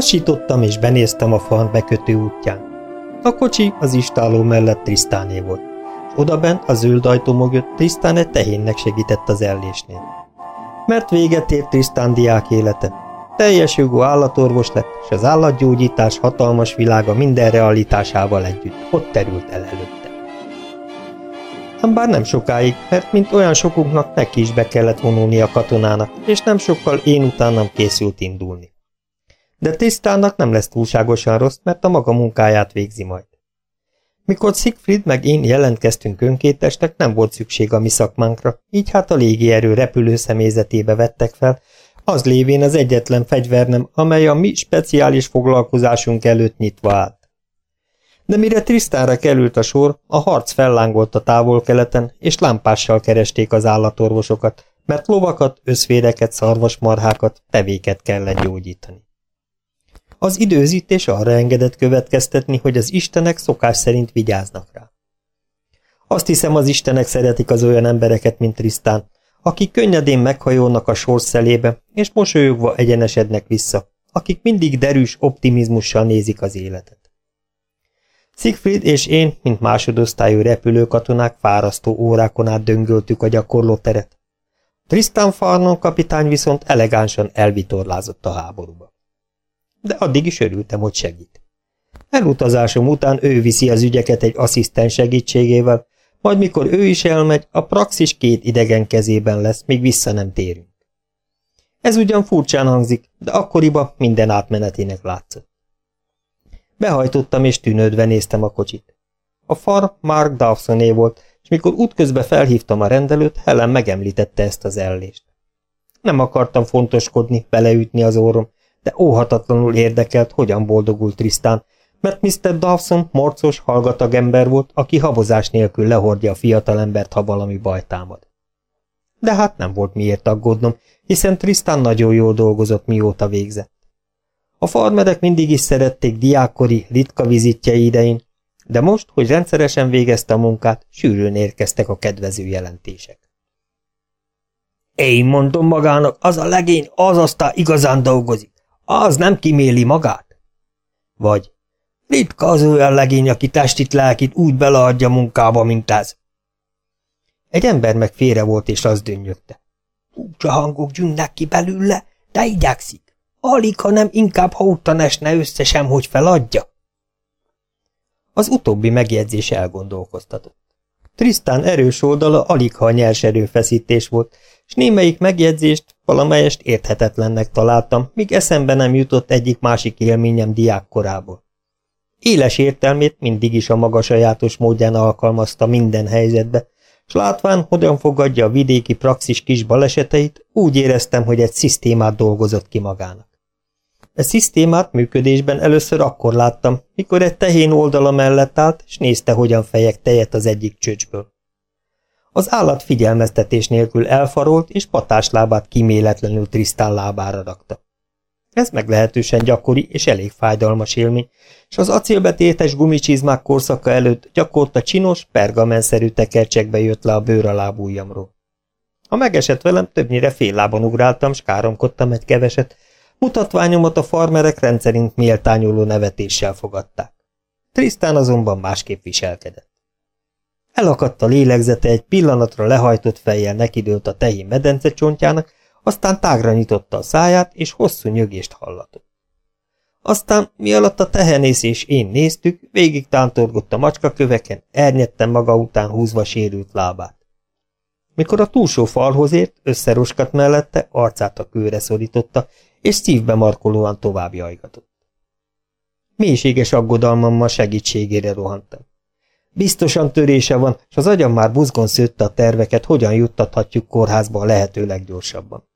Lassítottam és benéztem a farm bekötő útján. A kocsi az istáló mellett Trisztáné volt, odabent a zöld ajtó mögött Trisztán egy tehénnek segített az ellésnél. Mert véget ért Trisztán diák élete. Teljes jogú állatorvos lett, és az állatgyógyítás hatalmas világa minden realitásával együtt ott terült el előtte. Ám bár nem sokáig, mert mint olyan sokunknak neki is be kellett vonulni a katonának, és nem sokkal én utánam készült indulni. De tisztának nem lesz túlságosan rossz, mert a maga munkáját végzi majd. Mikor Siegfried meg én jelentkeztünk önkétesnek, nem volt szükség a mi szakmánkra, így hát a légierő repülő személyzetébe vettek fel, az lévén az egyetlen fegyvernem, amely a mi speciális foglalkozásunk előtt nyitva állt. De mire Trisztánra került a sor, a harc fellángolt a távol-keleten, és lámpással keresték az állatorvosokat, mert lovakat, összvéreket, szarvasmarhákat, tevéket kellett gyógyítani. Az időzítés arra engedett következtetni, hogy az istenek szokás szerint vigyáznak rá. Azt hiszem, az istenek szeretik az olyan embereket, mint Trisztán, akik könnyedén meghajolnak a sor szelébe, és mosolyogva egyenesednek vissza, akik mindig derűs optimizmussal nézik az életet. Siegfried és én, mint másodosztályú repülőkatonák fárasztó órákon át döngöltük a gyakorlóteret. Tristan Farnon kapitány viszont elegánsan elvitorlázott a háborúba. De addig is örültem, hogy segít. Elutazásom után ő viszi az ügyeket egy asszisztens segítségével, majd mikor ő is elmegy, a praxis két idegen kezében lesz, míg vissza nem térünk. Ez ugyan furcsán hangzik, de akkoriban minden átmenetének látszott. Behajtottam és tűnődve néztem a kocsit. A far Mark Dawsoné volt, és mikor útközben felhívtam a rendelőt, Helen megemlítette ezt az ellést. Nem akartam fontoskodni, beleütni az orrom, de óhatatlanul érdekelt, hogyan boldogult Trisztán, mert Mr. Dawson morcos, hallgatag ember volt, aki habozás nélkül lehordja a fiatalembert, ha valami baj támad. De hát nem volt miért aggódnom, hiszen Trisztán nagyon jól dolgozott, mióta végzett. A farmerek mindig is szerették diákkori, ritka vizitjei idején, de most, hogy rendszeresen végezte a munkát, sűrűn érkeztek a kedvező jelentések. Én mondom magának, az a legény, az aztán igazán dolgozik. Az nem kiméli magát. Vagy ritka az olyan legény, aki testit lelkit úgy beleadja munkába, mint ez. Egy ember meg félre volt, és az dönnyögte. Furcsa hangok gyűnnek ki belőle, de igyekszik. Alig, ha nem inkább, ha uttan esne össze sem, hogy feladja. Az utóbbi megjegyzés elgondolkoztatott. Trisztán erős oldala alig, ha nyers erőfeszítés volt, és némelyik megjegyzést valamelyest érthetetlennek találtam, míg eszembe nem jutott egyik-másik élményem diákkorából. Éles értelmét mindig is a maga sajátos módján alkalmazta minden helyzetbe, s látván, hogyan fogadja a vidéki praxis kis baleseteit, úgy éreztem, hogy egy szisztémát dolgozott ki magának. E szisztémát működésben először akkor láttam, mikor egy tehén oldala mellett állt, és nézte, hogyan fejek tejet az egyik csöcsből. Az állat figyelmeztetés nélkül elfarolt, és patáslábát kiméletlenül Trisztán lábára rakta. Ez meglehetősen gyakori és elég fájdalmas élmény, és az acélbetétes gumicsizmák korszaka előtt gyakorta csinos, pergamenszerű tekercsekbe jött le a bőr a lábújamról. Ha megesett velem, többnyire fél lábon ugráltam, s káromkodtam egy keveset, Mutatványomat a farmerek rendszerint méltányoló nevetéssel fogadták. Trisztán azonban másképp viselkedett. Elakadt a lélegzete, egy pillanatra lehajtott fejjel nekidőlt a tehén medence csontjának, aztán tágra nyitotta a száját, és hosszú nyögést hallatott. Aztán, mi alatt a tehenész és én néztük, végig tántorgott a macskaköveken, ernyetten maga után húzva sérült lábát. Mikor a túlsó falhoz ért, összeroskat mellette, arcát a kőre szorította, és szívbe markolóan tovább jajgatott. Mélységes aggodalmammal segítségére rohantam. Biztosan törése van, és az agyam már buzgon szőtte a terveket, hogyan juttathatjuk kórházba a lehető leggyorsabban.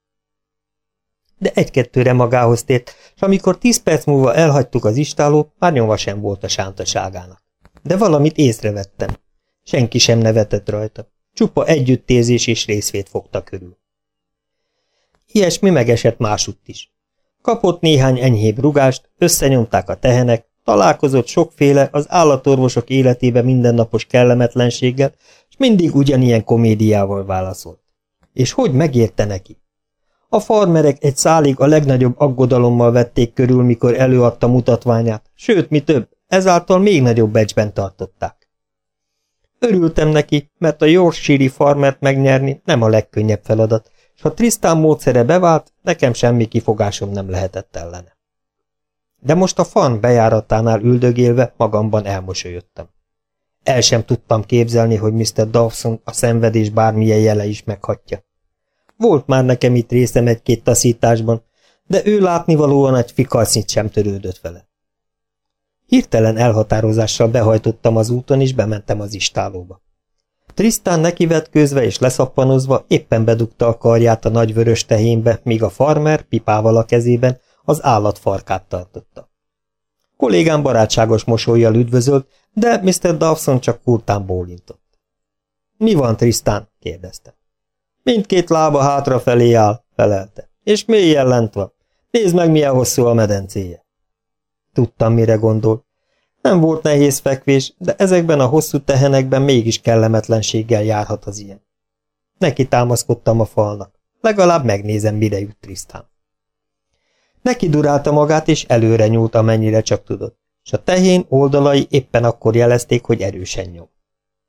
De egy-kettőre magához tért, és amikor tíz perc múlva elhagytuk az istálót, már nyoma sem volt a sántaságának. De valamit észrevettem. Senki sem nevetett rajta. Csupa együttérzés és részvét fogta körül. Ilyesmi megesett másutt is. Kapott néhány enyhébb rugást, összenyomták a tehenek, találkozott sokféle az állatorvosok életébe mindennapos kellemetlenséggel, és mindig ugyanilyen komédiával válaszolt. És hogy megérte neki? A farmerek egy szálig a legnagyobb aggodalommal vették körül, mikor előadta mutatványát, sőt, mi több, ezáltal még nagyobb becsben tartották. Örültem neki, mert a Yorkshire farmert megnyerni nem a legkönnyebb feladat, és ha Tristan módszere bevált, nekem semmi kifogásom nem lehetett ellene. De most a farm bejáratánál üldögélve magamban elmosolyodtam. El sem tudtam képzelni, hogy Mr. Dawson a szenvedés bármilyen jele is meghatja. Volt már nekem itt részem egy-két taszításban, de ő látnivalóan egy fikalszint sem törődött vele. Hirtelen elhatározással behajtottam az úton, és bementem az istálóba. Trisztán nekivetkőzve és leszappanozva éppen bedugta a karját a nagy vörös tehénbe, míg a farmer pipával a kezében az állat farkát tartotta. Kollégám barátságos mosolyjal üdvözölt, de Mr. Dawson csak kurtán bólintott. – Mi van, Trisztán? – kérdezte. – Mindkét lába hátrafelé áll – felelte. – És mélyen lent van. Nézd meg, milyen hosszú a medencéje. Tudtam, mire gondol. Nem volt nehéz fekvés, de ezekben a hosszú tehenekben mégis kellemetlenséggel járhat az ilyen. Neki támaszkodtam a falnak. Legalább megnézem, mire jut Trisztán. Neki durálta magát, és előre nyúlt, amennyire csak tudott, és a tehén oldalai éppen akkor jelezték, hogy erősen nyom.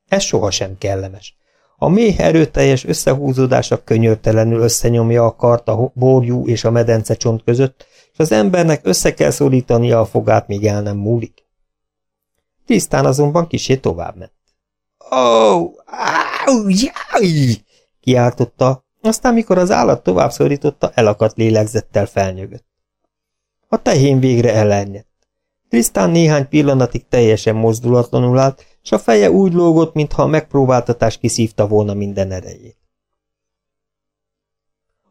Ez sohasem kellemes. A méh erőteljes összehúzódása könyörtelenül összenyomja a kart a borjú és a medence csont között, és az embernek össze kell szorítania a fogát, míg el nem múlik. Tisztán azonban kisé tovább ment. Ó, oh, áú, jaj! kiáltotta, aztán mikor az állat tovább szorította, elakadt lélegzettel felnyögött. A tehén végre elernyett. Trisztán néhány pillanatig teljesen mozdulatlanul állt, és a feje úgy lógott, mintha a megpróbáltatás kiszívta volna minden erejét.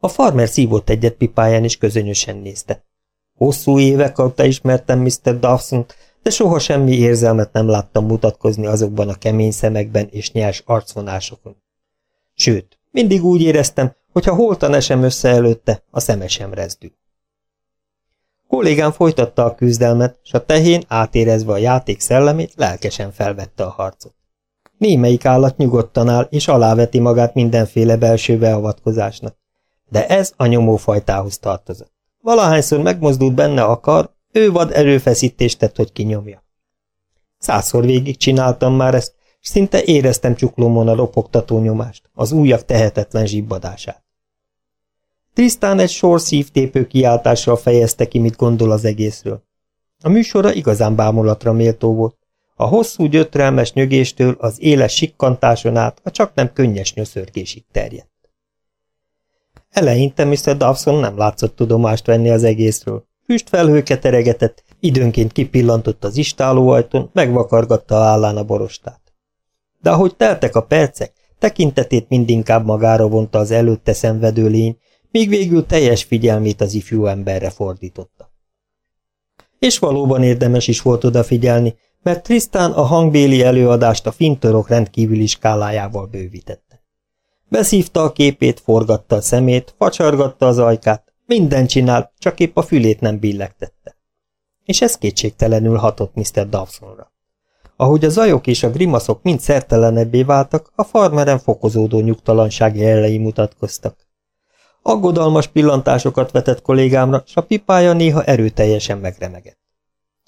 A farmer szívott egyet pipáján, és közönösen nézte. Hosszú évek óta ismertem Mr. dawson de soha semmi érzelmet nem láttam mutatkozni azokban a kemény szemekben és nyers arcvonásokon. Sőt, mindig úgy éreztem, hogy ha holtan esem össze előtte, a szeme sem rezdül. Kollégám folytatta a küzdelmet, s a tehén, átérezve a játék szellemét, lelkesen felvette a harcot. Némelyik állat nyugodtan áll, és aláveti magát mindenféle belső beavatkozásnak. De ez a nyomófajtához tartozott. Valahányszor megmozdult benne a kar, ő vad erőfeszítést tett, hogy kinyomja. Százszor végig csináltam már ezt, és szinte éreztem csuklómon a ropogtató nyomást, az újak tehetetlen zsibbadását. Tisztán egy sor szívtépő kiáltással fejezte ki, mit gondol az egészről. A műsora igazán bámulatra méltó volt. A hosszú gyötrelmes nyögéstől az éles sikkantáson át a csak nem könnyes nyöszörgésig terjedt. Eleinte Mr. Dawson nem látszott tudomást venni az egészről. Füstfelhőket teregetett, időnként kipillantott az istálóajtón, megvakargatta állán a borostát. De ahogy teltek a percek, tekintetét mindinkább magára vonta az előtte szenvedő lény, míg végül teljes figyelmét az ifjú emberre fordította. És valóban érdemes is volt odafigyelni, mert Trisztán a hangbéli előadást a fintorok rendkívüli skálájával bővítette. Beszívta a képét, forgatta a szemét, facsargatta az ajkát, minden csinált, csak épp a fülét nem billegtette. És ez kétségtelenül hatott Mr. Dawsonra. Ahogy a zajok és a grimaszok mind szertelenebbé váltak, a farmeren fokozódó nyugtalanság jelei mutatkoztak. Aggodalmas pillantásokat vetett kollégámra, s a pipája néha erőteljesen megremegett.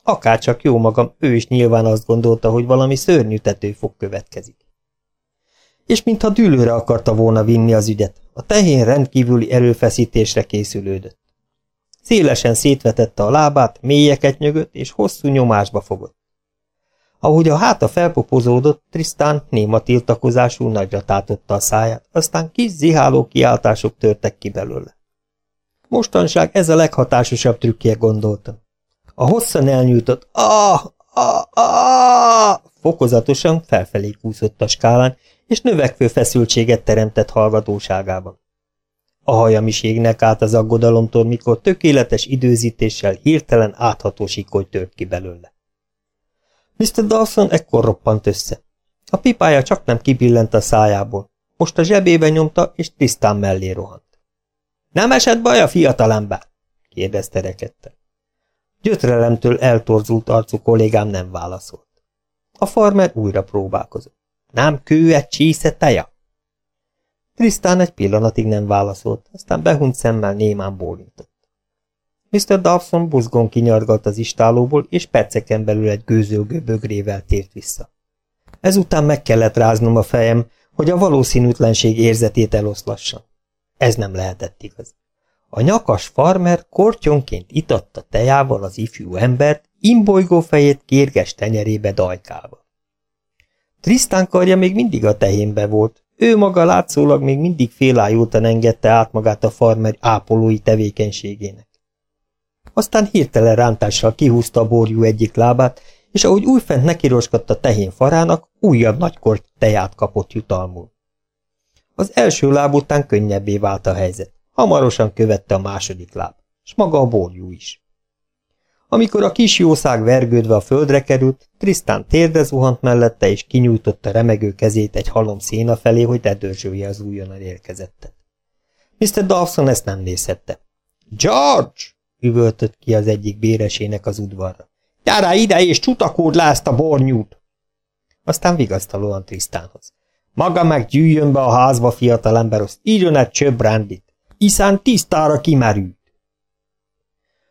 Akárcsak jó magam, ő is nyilván azt gondolta, hogy valami szörnyű fog következik. És mintha dűlőre akarta volna vinni az ügyet, a tehén rendkívüli erőfeszítésre készülődött. Szélesen szétvetette a lábát, mélyeket nyögött, és hosszú nyomásba fogott. Ahogy a háta felpopozódott, Trisztán néma tiltakozású nagyra tátotta a száját, aztán kis ziháló kiáltások törtek ki belőle. Mostanság ez a leghatásosabb trükkje, gondoltam. A hosszan elnyújtott ah, ah, ah, fokozatosan felfelé kúszott a skálán, és növekvő feszültséget teremtett hallgatóságában. A hajam is égnek át az aggodalomtól, mikor tökéletes időzítéssel hirtelen átható sikoly tört ki belőle. Mr. Dawson ekkor roppant össze. A pipája csak nem kibillent a szájából. Most a zsebébe nyomta, és tisztán mellé rohant. Nem esett baj a fiatalember? kérdezte rekedten. Gyötrelemtől eltorzult arcú kollégám nem válaszolt. A farmer újra próbálkozott. Nem kő egy csísze teja? Trisztán egy pillanatig nem válaszolt, aztán behunyt szemmel némán bólintott. Mr. Dawson buzgón kinyargalt az istálóból, és perceken belül egy gőzölgő bögrével tért vissza. Ezután meg kellett ráznom a fejem, hogy a valószínűtlenség érzetét eloszlassam. Ez nem lehetett igaz. A nyakas farmer kortyonként itatta tejával az ifjú embert, imbolygó fejét kérges tenyerébe dajkálva. Trisztán karja még mindig a tehénbe volt, ő maga látszólag még mindig félájultan engedte át magát a farmer ápolói tevékenységének. Aztán hirtelen rántással kihúzta a borjú egyik lábát, és ahogy újfent nekiroskadt a tehén farának, újabb nagykort teját kapott jutalmul. Az első láb után könnyebbé vált a helyzet. Hamarosan követte a második láb, s maga a borjú is. Amikor a kis jószág vergődve a földre került, Trisztán térde zuhant mellette, és kinyújtotta remegő kezét egy halom széna felé, hogy ledörzsölje az újonnan érkezettet. Mr. Dawson ezt nem nézhette. George! Üvöltött ki az egyik béresének az udvarra. Gyárá ide, és csutakód le ezt a bornyút! Aztán vigasztalóan Trisztánhoz. Maga meg gyűjjön be a házba, fiatalember, azt írjon egy csöbb rándit. Iszán tisztára kimerült.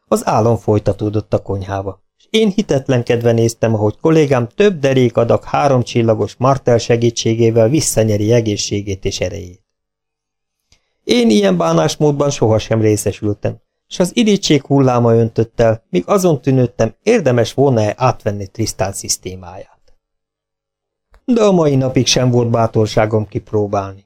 Az álom folytatódott a konyhába, és én hitetlenkedve néztem, ahogy kollégám több derék adag háromcsillagos martel segítségével visszanyeri egészségét és erejét. Én ilyen bánásmódban sohasem részesültem, és az irítség hulláma öntött el, míg azon tűnődtem, érdemes volna-e átvenni Trisztán szisztémáját. De a mai napig sem volt bátorságom kipróbálni.